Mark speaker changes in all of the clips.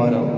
Speaker 1: عليهم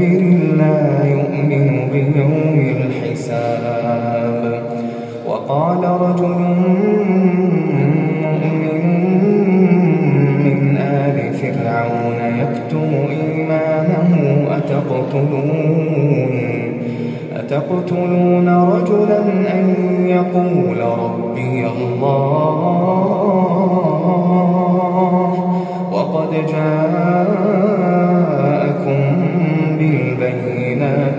Speaker 1: متكبر لا يؤمن بيوم الحساب وقال رجل مؤمن من آل فرعون يكتم إيمانه أتقتلون أتقتلون رجلا أن يقول ربي الله وقد جاءكم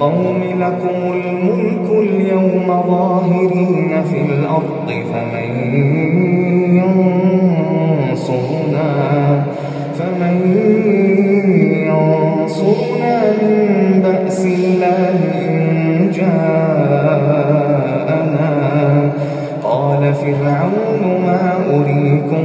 Speaker 1: قوم لكم الملك اليوم ظاهرين في الأرض فمن ينصرنا فمن ينصرنا من بأس الله إن جاءنا. قال فرعون ما أريكم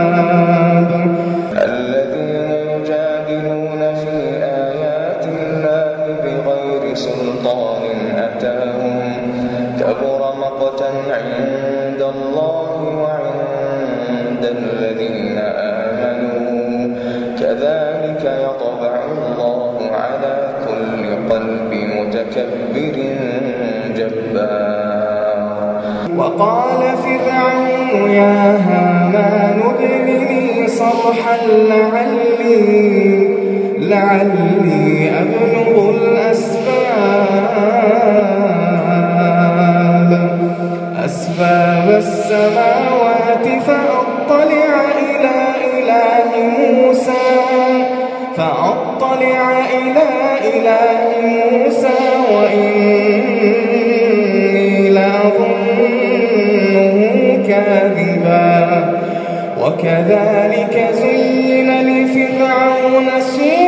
Speaker 1: فرعون يا هامان ابن لي صرحا لعلي لعلي أبلغ الأسباب. أسباب السماوات فأطلع إلى إله موسى فأطلع إلى إله موسى وإني لأظنه وكذلك زين لفرعون سوء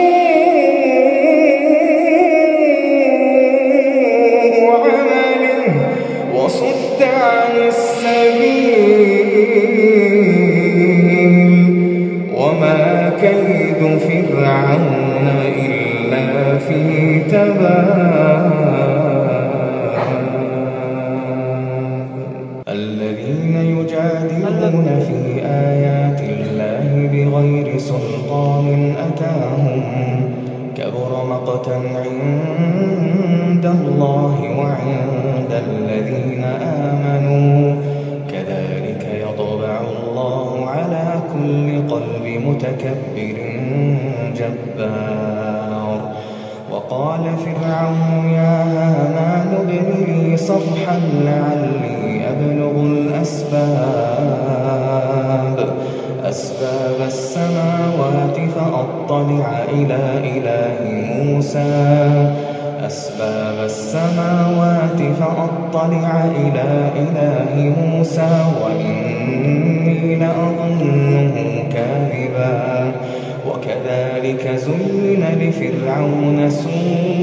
Speaker 1: صرحا لعلي أبلغ الأسباب. أسباب السماوات فأطلع إلى إله موسى. أسباب السماوات فأطلع إلى إله موسى وإني لأظنه كاذبا. وكذلك زين لفرعون سوء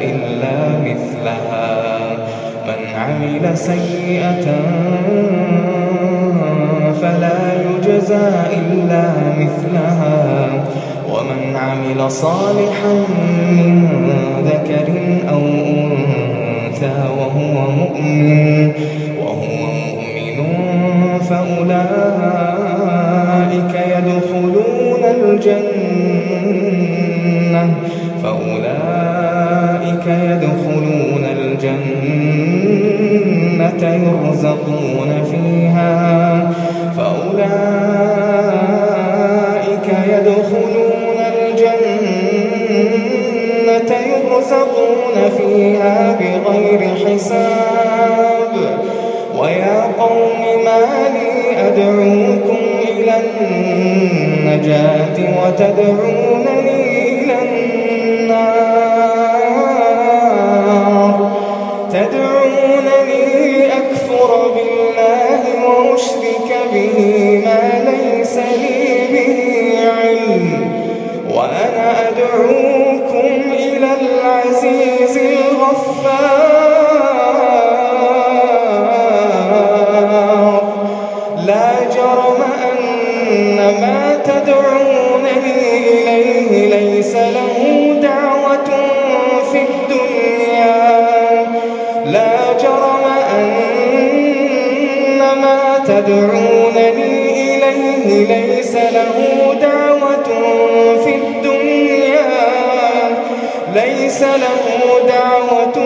Speaker 1: إلا مثلها. من عمل سيئة فلا يجزى إلا مثلها. ومن عمل صالحا من ذكر أو أنثى وهو مؤمن وهو مؤمن فأولئك يدخلون الجنة. فأولئك يدخلون الجنة يرزقون فيها. فأولئك يدخلون الجنة يرزقون فيها بغير حساب. ويا قوم ما لي أدعوكم إلى النجاة وتدعونني جرم أن ما تدعونني إليه ليس له دعوة في الدنيا. ليس له دعوة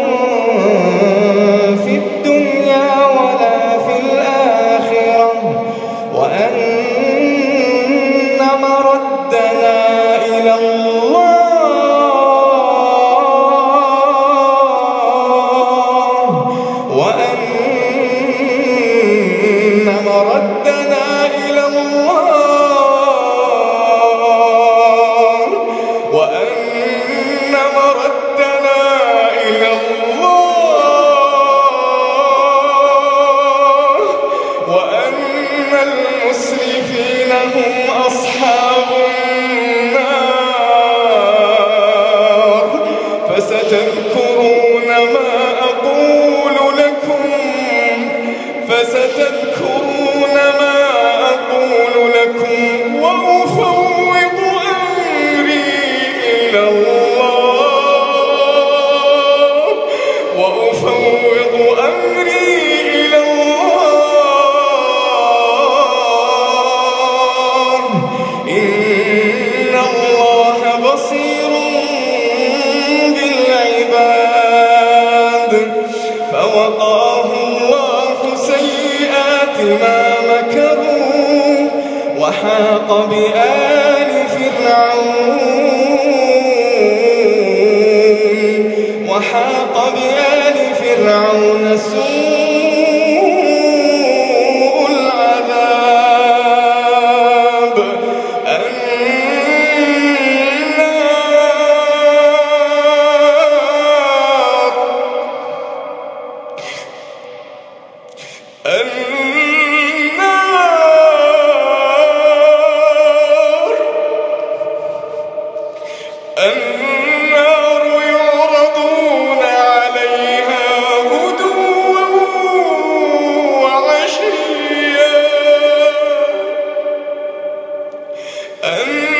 Speaker 1: ما مكروا وحاق بآل فرعون وحاق بآل فرعون سوء أم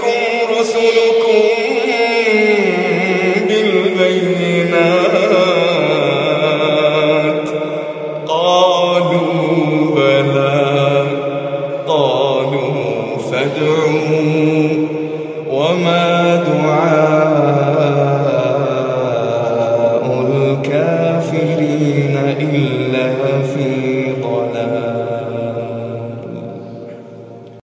Speaker 1: تأتيكم رسلكم.